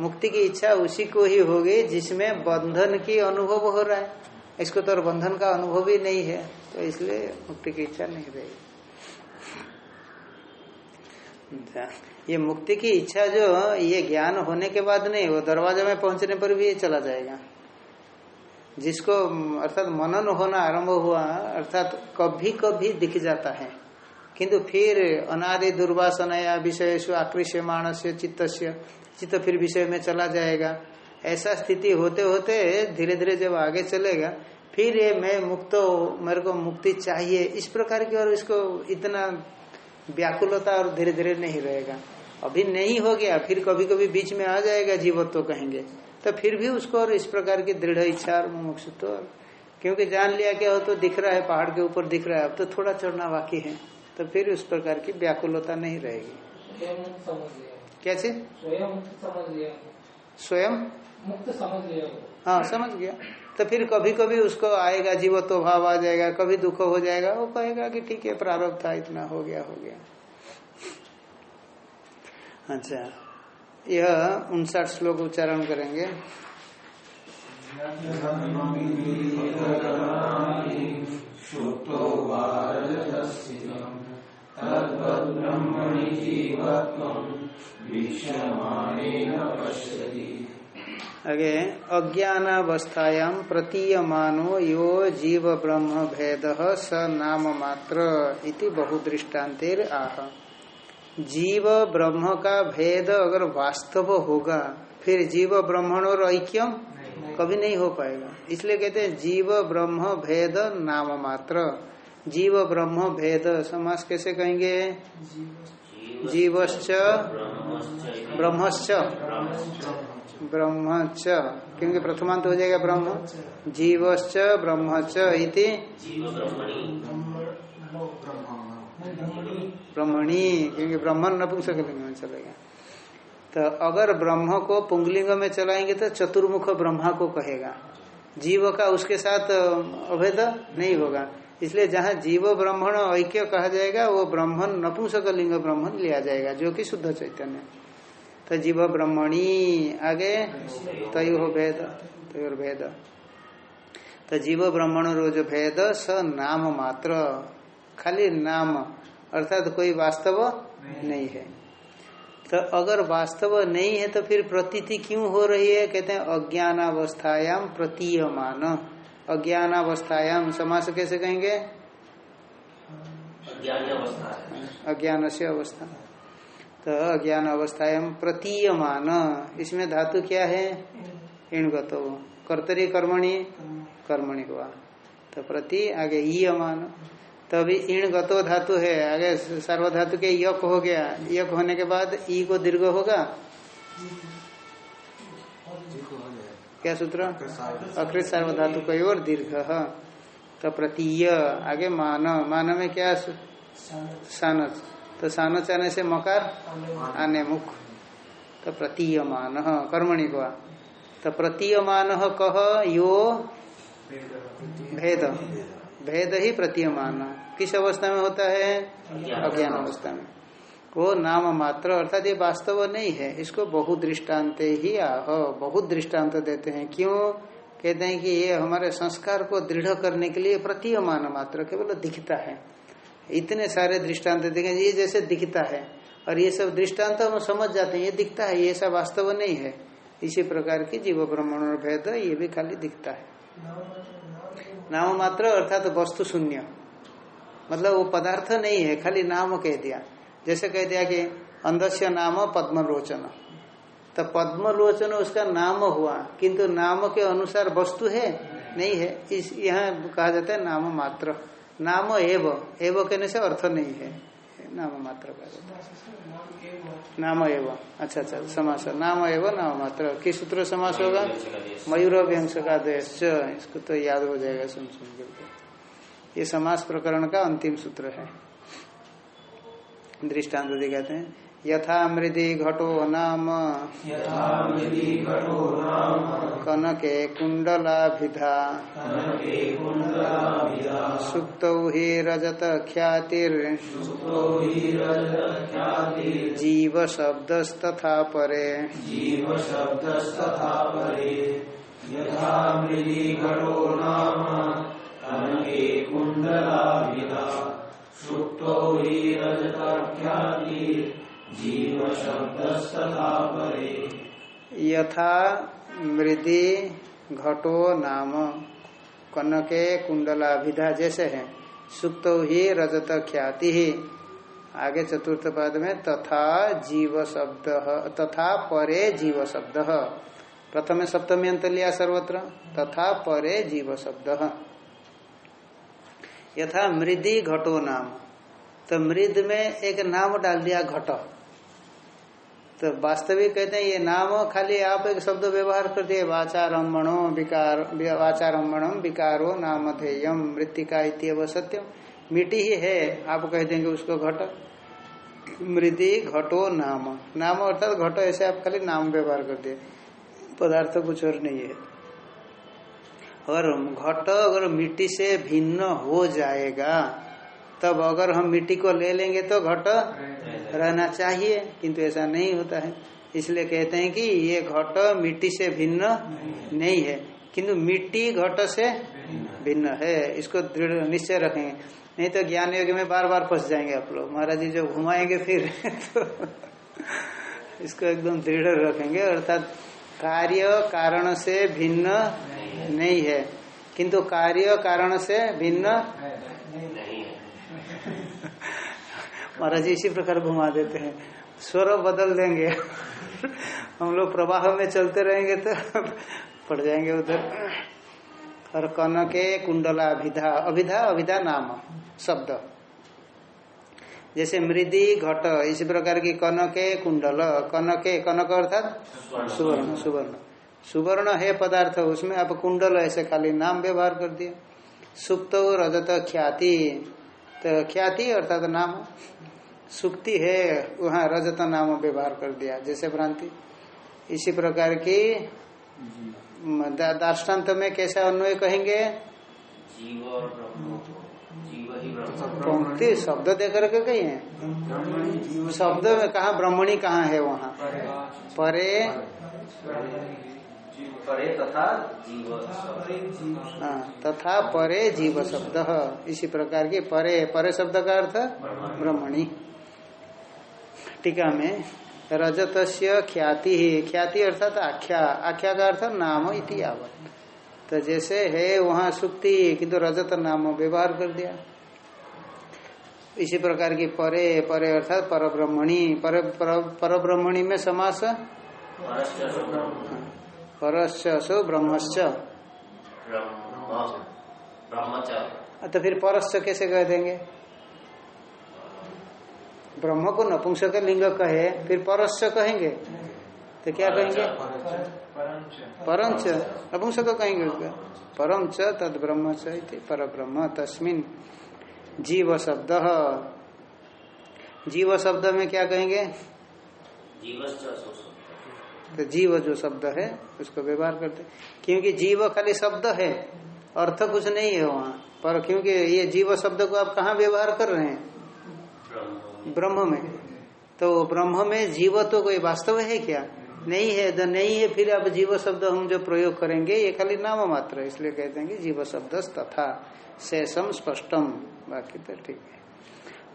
मुक्ति की इच्छा उसी को ही होगी जिसमें बंधन की अनुभव हो रहा है। इसको तो बंधन का अनुभव ही नहीं है तो इसलिए मुक्ति की इच्छा नहीं रहेगी। ये मुक्ति की इच्छा जो, ये ज्ञान होने के बाद नहीं, वो दरवाज़ा में पहुँचने पर भी ये चला जाएगा। जिसको, अर्थात मनन होना आरंभ हुआ, अर्थात कभी कभी दिख जाता है। किंतु फिर अनादि दुर्वासन या विषय आकृष्य मानस चित्त चित्त फिर विषय में चला जाएगा। ऐसा स्थिति होते होते धीरे धीरे जब आगे चलेगा, फिर ये मैं मुक्त मेरे को मुक्ति चाहिए। इस प्रकार की और इसको इतना व्याकुलता और धीरे धीरे नहीं रहेगा। अभी नहीं हो गया फिर कभी कभी बीच में आ जाएगा जीवत्व तो कहेंगे। तो फिर भी उसको और इस प्रकार की दृढ़ इच्छा और मुमुक्षुत्व क्योंकि जान लिया क्या हो तो दिख रहा है पहाड़ के ऊपर दिख रहा है अब तो थोड़ा चढ़ना बाकी है। तो फिर उस प्रकार की व्याकुलता नहीं रहेगी। कैसे? स्वयं स्वयं? मुक्त समझ लिया हाँ समझ गया। तो फिर कभी कभी उसको आएगा, जीवत्व भाव आ जाएगा, कभी दुख हो जाएगा, वो कहेगा कि ठीक है, प्रारब्ध था, इतना हो गया हो गया। अच्छा यह उनसाठ श्लोक उच्चारण करेंगे। आगे अज्ञानावस्थायाम प्रतीयमानो यो जीव ब्रह्म भेद स नाम मात्र इति बहुदृष्टान्तेर आह। जीव ब्रह्म का भेद अगर वास्तव होगा फिर जीव ब्रह्मण और ऐक्यम कभी नहीं हो पाएगा। इसलिए कहते हैं जीव ब्रह्म भेद नाम मात्र। जीव ब्रह्म भेद समास कैसे कहेंगे? जीवश्च। ब्रह्मश्च। ब्रह्मच क्योंकि प्रथमांत हो जाएगा ब्रह्म। जीवश्च ब्रह्मच इति। ब्रह्मणी। क्योंकि ब्रह्मण नपुंसकलिंग में चलेगा तो अगर ब्रह्म को पुंगलिंग में चलाएँगे तो चतुर्मुख ब्रह्मा को कहेगा। जीव का उसके साथ अभेद नहीं होगा। इसलिए जहाँ जीव ब्राह्मण ऐक्य कहा जाएगा, वो ब्राह्मण नपुंसक लिंग ब्राह्मण लिया जाएगा, जो कि शुद्ध चैतन्य। तो जीव ब्रह्मणी। आगे? तय भेद। तय भेद। तो जीव ब्राह्मण रो जो भेद स नाम मात्र। खाली नाम अर्थात कोई वास्तव नहीं है। तो अगर वास्तव नहीं है तो फिर प्रतीति क्यों हो रही है? कहते हैं अज्ञानावस्थायाम प्रतीयमान। अज्ञानावस्थायाम समास कैसे कहेंगे? अज्ञान से अवस्था। तो अज्ञान अवस्थाएँ प्रतीयमान। इसमें धातु क्या है? इणगतो। कर्तरी कर्मणि कर्मणि हुआ तो प्रति आगे ईयमान। तो अभी गतो धातु है। आगे सार्वधातु के यक हो गया। यक होने के बाद ई को दीर्घ होगा? क्या सूत्र? अकृत सार्वधातु का और दीर्घ। तो प्रतीय, आगे मान। मान में क्या? सान तो सान चाने से मकार आने मुख तो प्रतीयमान कर्मणि को। तो प्रतीयमान कह यो भेद। भेद ही प्रतीयमान। किस अवस्था में होता है? अज्ञान। अवस्था में। वो नाम मात्र अर्थात ये वास्तव नहीं है इसको बहुत दृष्टांत ही आह। बहुत दृष्टांत देते हैं। क्यों? कहते हैं कि ये हमारे संस्कार को दृढ़ करने के लिए प्रतीयमान मात्र केवल दिखता है। इतने सारे दृष्टांत देखें, ये जैसे दिखता है। और ये सब दृष्टांत हम समझ जाते हैं, ये दिखता है, ये सब वास्तव नहीं है। इसी प्रकार की जीव ब्रह्मण भेद, ये भी खाली दिखता है। नाम मात्र अर्थात तो वस्तु शून्य। मतलब वो पदार्थ नहीं है, खाली नाम कह दिया। जैसे कह दिया कि अंधस्य नाम पद्मलोचन। तो पद्मलोचन उसका नाम हुआ, किंतु नाम के अनुसार वस्तु है? नहीं है। इस, यहाँ कहा जाता है नाम मात्र। नाम एव एव कहने से अर्थ नहीं है। नाम मात्र का नाम एव। अच्छा अच्छा समास। नाम एव, नाम मात्र। किस सूत्र समास होगा? मयूर व्यंश का देश इसको तो याद हो जाएगा सुन सुन करके ये समास प्रकरण का अंतिम सूत्र है। दृष्टांत दिखाते हैं। यथा मृदि घटो नाम। कनके कुंडलाभिधा। सुप्त ही रजत ख्यातिर जीव शब्दस्तथा परे। जीव शब्दस्तथा परे। यथा मृदि घटो नाम। कनके कुंडलाभिधा। सुप्तो हि रजताख्याति जीव परे यथा मृदि घटो नाम। कनके कुंडलाभिधा जैसे है। सुप्त ही रजत ख्याति ही। आगे चतुर्थ पद में तथा जीव शब्द तथा परे जीव शब्द प्रथम सप्तमी अंत लिया सर्वत्र। तथा परे जीव शब्द यथा मृदि घटो नाम। तो मृद में एक नाम डाल दिया घट। तो वास्तविक कहते हैं, ये नाम खाली आप एक शब्द व्यवहार कर दिए वाचारम्भणो विकार वाचारम्भणम विकारो नाम धेयम मृतिका इतव सत्यम मिट्टी ही है, आप कह देंगे उसको घट। मृदि घटो नाम। नाम अर्थात घटो, ऐसे आप खाली नाम व्यवहार कर दिए पदार्थ कुछ और नहीं है। अगर घट अगर मिट्टी से भिन्न हो जाएगा तब अगर हम मिट्टी को ले लेंगे तो घट रहना चाहिए, किंतु ऐसा नहीं होता है। इसलिए कहते हैं कि ये घट मिट्टी से भिन्न नहीं है, किंतु मिट्टी घट से भिन्न है। इसको दृढ़ निश्चय रखेंगे। नहीं तो ज्ञान योग में बार बार फंस जाएँगे आप लोग। महाराज जी जो घुमाएँगे फिर तो इसको एकदम दृढ़ रखेंगे, अर्थात कार्य कारण से भिन्न नहीं है। किंतु कार्य कारण से भिन्न महाराज जी इसी प्रकार घुमा देते हैं। स्वर बदल देंगे। हम लोग प्रवाह में चलते रहेंगे तो पड़ जाएँगे उधर। और कन के कुंडला अभिधा अभिधा अभिधा नाम शब्द। जैसे मृदि घट इसी प्रकार की कन के कुंडल। कन के कनक अर्थात सुवर्ण। सुवर्ण सुवर्ण। है पदार्थ उसमें आप कुंडल ऐसे खाली नाम व्यवहार कर दिए। सुप्त रजत ख्याति। तो ख्याति अर्थात नाम सुक्ति है वहाँ रजत नाम व्यवहार कर दिया जैसे भ्रांति। इसी प्रकार की दार्ष्टान्त में कैसा अन्वय कहेंगे? जीव और ब्रह्म जीव ही ब्रह्म। पंक्ति शब्द दे करके कही है? शब्द में कहा ब्रह्मणी कहाँ है वहाँ? परे। परे तथा जीव हाँ, तथा परे जीव शब्द। इसी प्रकार की परे परे शब्द का अर्थ ब्रह्मणी। टीका में रजत ख्याति ही ख्याति अर्थात आख्या। आख्या का अर्थ नाम इति आवत तो जैसे है वहाँ सुक्ति किंतु रजत नाम व्यवहार कर दिया। इसी प्रकार की परे परे अर्थात पर ब्रह्मणी पर, पर, पर ब्रह्मणी में समास? परस्य ब्रह्मश्च ब्रह्म तो फिर परस्य कैसे कह देंगे? ब्रह्म को नपुंसक लिंग कहे फिर परस्य कहेंगे? तो क्या कहेंगे? परंच नपुंसक कहेंगे परम च तद ब्रह्म च पर ब्रह्म तस्मिन। जीव शब्द जीव शब्द में क्या कहेंगे? जीवश्च तो जीव जो शब्द है, उसको व्यवहार करते क्योंकि जीव खाली शब्द है, अर्थ कुछ नहीं है वहाँ। पर क्योंकि ये जीव शब्द को आप कहाँ व्यवहार कर रहे हैं? ब्रह्म में। तो ब्रह्म में जीव तो कोई वास्तव है क्या? नहीं है तो नहीं है, फिर आप जीव शब्द हम जो प्रयोग करेंगे, ये खाली नाम मात्र इसलिए कहते हैं कि जीव शब्द तथा शेषम स्पष्टम। बाकी तो ठीक है।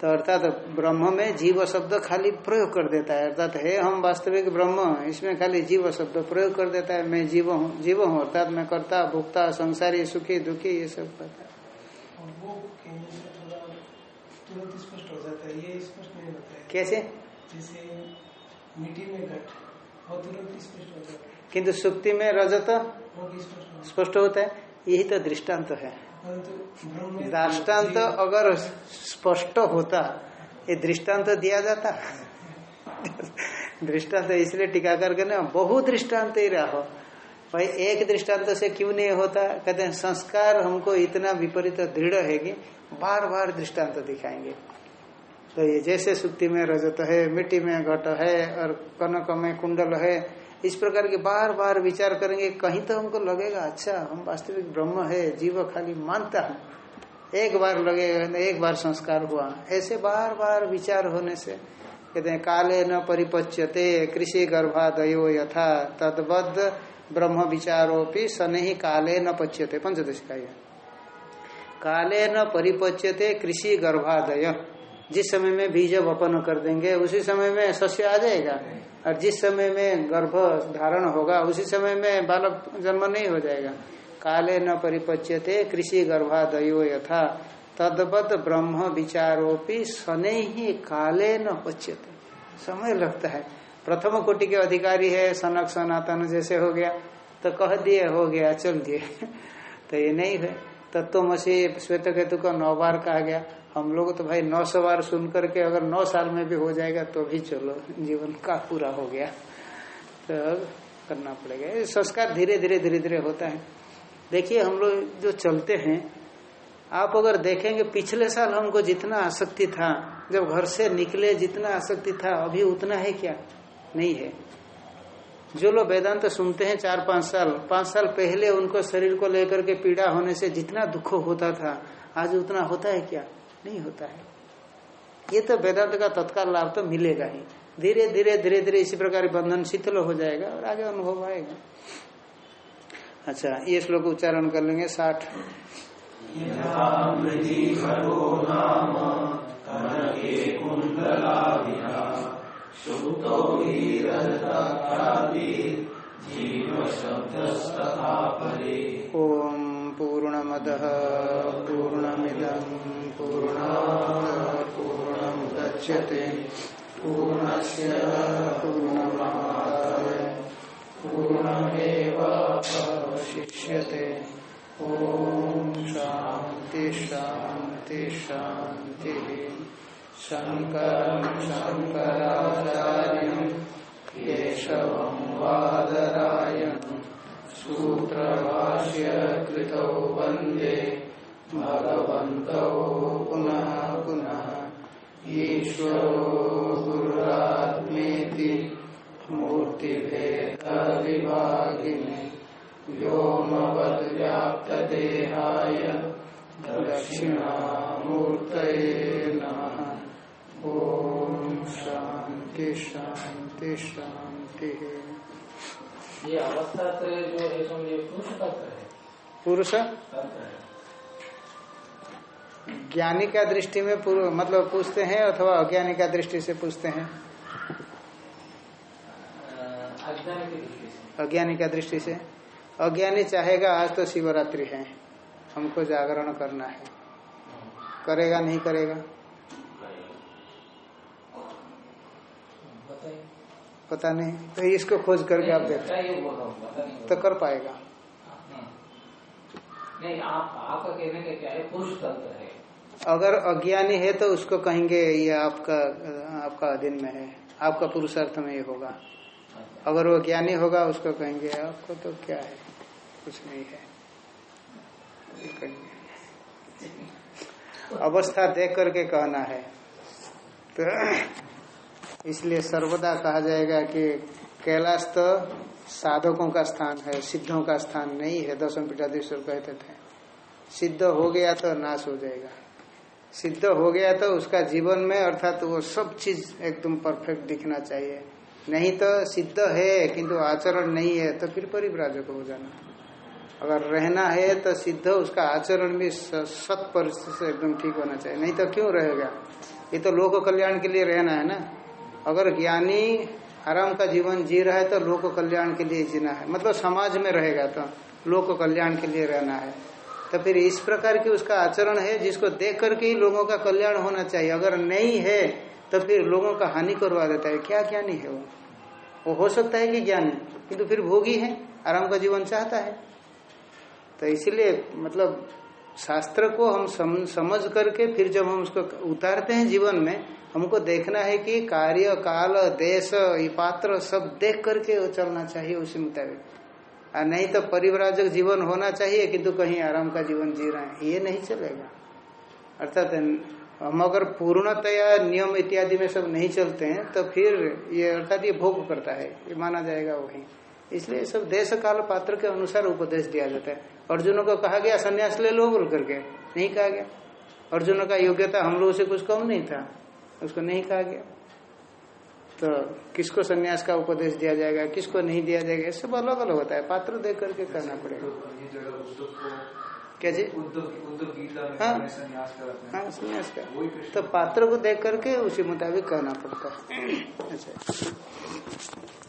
तो अर्थात ब्रह्म में जीव शब्द खाली प्रयोग कर देता है। अर्थात हे हम वास्तविक ब्रह्म इसमें खाली जीव शब्द प्रयोग कर देता है। मैं जीव हूँ जीव हूँ अर्थात मैं करता भुगता संसारी सुखी दुखी ये सब करता है। और वो कहने से थोड़ा तुरंत स्पष्ट हो जाता है ये स्पष्ट नहीं होता है। कैसे? जैसे मिट्टी में घट वो तुरंत स्पष्ट हो जाता है। किंतु सुक्ति में रजत स्पष्ट स्पष्ट होता है। यही तो दृष्टांत है। में दृष्टांत अगर स्पष्ट होता, ये दृष्टांत दिया जाता। दृष्टांत इसलिए टीका करके ना बहुत दृष्टांत ही रहो। भाई, एक दृष्टांत से क्यों नहीं होता? कहते हैं, संस्कार हमको इतना विपरीत दृढ़ है कि बार बार दृष्टांत दिखाएँगे। तो ये जैसे सुक्ति में रजत है, मिट्टी में घट है, और कनक में कुंडल है इस प्रकार के बार बार विचार करेंगे, कहीं तो हमको लगेगा अच्छा हम वास्तविक ब्रह्म है, जीव खाली मानता हूँ। एक बार लगेगा एक बार संस्कार हुआ। ऐसे बार बार विचार होने से, कहते हैं, काले न परिपच्यते, कृषि गर्भादयो यथा, तद्वद ब्रह्म विचारोपि शनि काले न पच्यते। पंचदश का काले न परिपच्यते, कृषि गर्भादय। जिस समय में बीज वपन कर देंगे, उसी समय में शस्य आ जाएगा। और जिस समय में गर्भ धारण होगा, उसी समय में बालक जन्म नहीं हो जाएगा। काले न परिपच्यते, कृषि गर्भादयो यथा। तद्वत ब्रह्म विचारोपि शनै ही काले न पच्यते। समय लगता है। प्रथम कोटि के अधिकारी है, सनक सनातन जैसे हो गया। तो कह दिए, हो गया, चल दिए। तो ये नहीं है। तत्व तत्वमसी श्वेत केतु का नौ बार कहा गया। हम लोग तो भाई नौ सौ बार सुन करके अगर नौ साल में भी हो जाएगा तो भी चलो, जीवन का पूरा हो गया। तो करना पड़ेगा। ये संस्कार धीरे धीरे धीरे धीरे होता है। देखिए, हम लोग जो चलते हैं, आप अगर देखेंगे, पिछले साल हमको जितना आसक्ति था, जब घर से निकले, जितना आसक्ति था, अभी उतना है क्या? नहीं है। जो लोग वेदांत तो सुनते हैं, चार, पाँच साल पाँच साल पहले उनको शरीर को लेकर के पीड़ा होने से जितना दुख होता था, आज उतना होता है क्या? नहीं होता है। ये तो वेदांत का तत्काल लाभ तो मिलेगा ही। धीरे धीरे धीरे धीरे इसी प्रकार बंधन शीतल हो जाएगा और आगे अनुभव आएगा। अच्छा ये श्लोक उच्चारण कर लेंगे साठ। ओम पूर्णमद पूर्णमिदं पूर्णात् पूर्णमुदच्यते पूर्णस्य पूर्णमादाय। पूर्णमेवावशिष्यते ओम शांति शांति शांति शंकर शंकराचार्य केशवं वादरायणम् सूत्रभाष्य कृतौ भगवन्तौ पुनः पुनः ईश्वरो गुरुरात्मेति मूर्तिभेदविभागिने व्योमवद्व्याप्तदेहाय दक्षिणामूर्तये नमः। ॐ शान्ति शान्ति शान्तिः। ये अवस्था जो है पुरुष तत्व है। पुरुष? तत्व है। ज्ञानी का दृष्टि में पूर्व मतलब पूछते हैं अथवा अज्ञानी का दृष्टि से पूछते हैं अज्ञानी का दृष्टि से अज्ञानी चाहेगा आज तो शिवरात्रि है हमको जागरण करना है करेगा नहीं करेगा पता नहीं तो इसको खोज करके आप देखते तो कर पाएगा नहीं आप आपका कहने का क्या है पुरुष है। अगर अज्ञानी है तो उसको कहेंगे ये आपका आपका अधीन में है आपका पुरुषार्थ में ये होगा। अगर वो ज्ञानी होगा उसको कहेंगे आपको तो क्या है? कुछ नहीं है। अवस्था देख करके कहना है। तो इसलिए सर्वदा कहा जाएगा कि कैलाश तो साधकों का स्थान है, सिद्धों का स्थान नहीं है दसम पीठाधीश्वर कहते थे। सिद्ध हो गया तो नाश हो जाएगा। सिद्ध हो गया तो उसका जीवन में अर्थात तो वो सब चीज़ एकदम परफेक्ट दिखना चाहिए। नहीं तो सिद्ध है, किंतु आचरण नहीं है तो फिर परिव्राजक हो जाना। अगर रहना है तो सिद्ध, उसका आचरण भी सत परिस्थिति से एकदम ठीक होना चाहिए। नहीं तो क्यों रहेगा? ये तो लोक कल्याण के लिए रहना है ना। अगर ज्ञानी आराम का जीवन जी रहा है तो लोक कल्याण के लिए जीना है। मतलब समाज में रहेगा तो लोक कल्याण के लिए रहना है। तो फिर इस प्रकार की उसका आचरण है जिसको देख करके ही लोगों का कल्याण होना चाहिए। अगर नहीं है तो फिर लोगों का हानि करवा देता है। क्या ज्ञानी है वो? वो हो सकता है कि ज्ञानी किंतु फिर भोगी है आराम का जीवन चाहता है। तो इसीलिए मतलब शास्त्र को हम सम, समझ करके फिर जब हम उसको उतारते हैं जीवन में हमको देखना है कि कार्य, काल, देश पात्र सब देख करके चलना चाहिए उसी मुताबिक। और नहीं तो परिवराजक जीवन होना चाहिए, किंतु कहीं आराम का जीवन जी रहे हैं। ये नहीं चलेगा। अर्थात, हम अगर पूर्णतया नियम इत्यादि में सब नहीं चलते हैं तो फिर ये, अर्थात ये भोग करता है। ये माना जाएगा वही। इसलिए सब देश काल पात्र के अनुसार उपदेश दिया जाता है। अर्जुनों को कहा गया, संन्यास ले लो बोल करके। नहीं कहा गया। अर्जुन का योग्यता हम लोगों से कुछ कम नहीं था। उसको नहीं कहा गया। तो किसको सन्यास का उपदेश दिया जाएगा किसको नहीं दिया जाएगा ये सब अलग अलग होता है। पात्र देख करके करना पड़ेगा। क्या जी हाँ। हाँ संन्यास का तो पात्र को देख करके उसी मुताबिक करना पड़ता है। अच्छा।